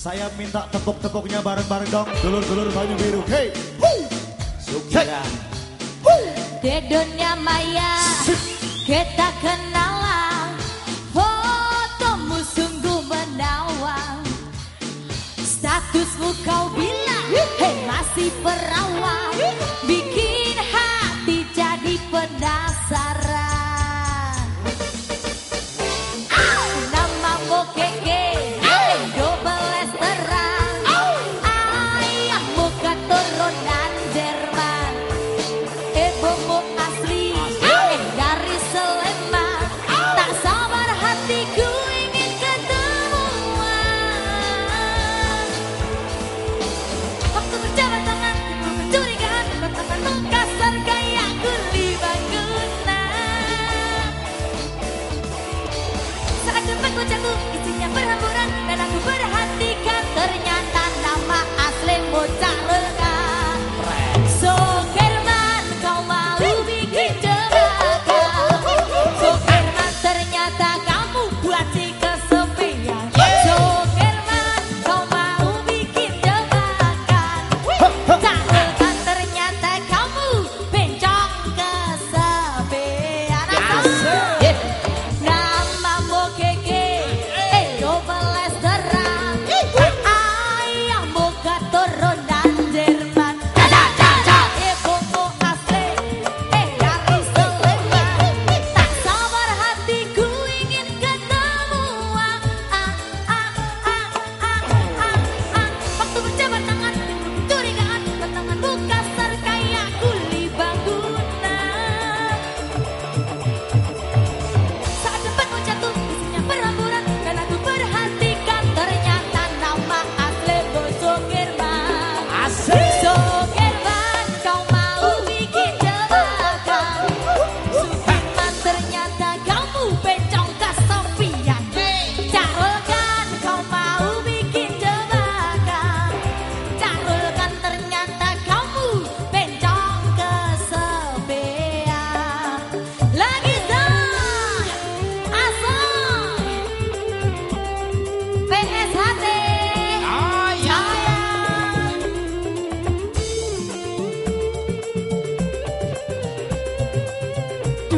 Saya minta tekuk-tekuknya bareng-bareng dong. Dulur-dulur Banyu Biru. Hey. Hey. Sukira. Hey. Di dunia maya kita kenalan. Fotomu sungguh menawan. Statusmu kau bilang hey. masih perawan. Bikin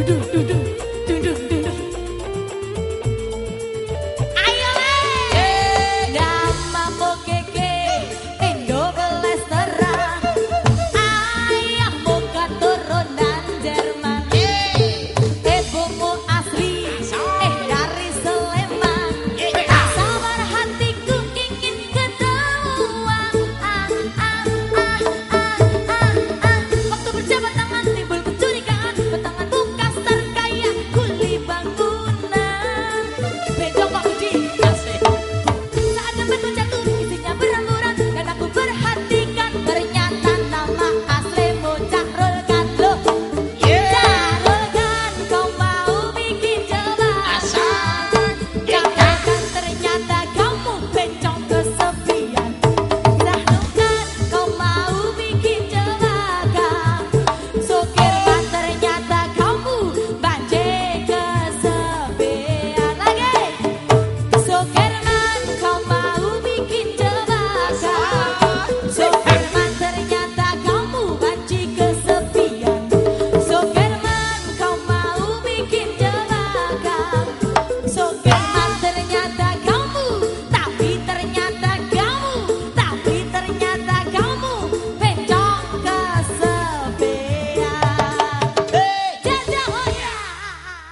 do do do do.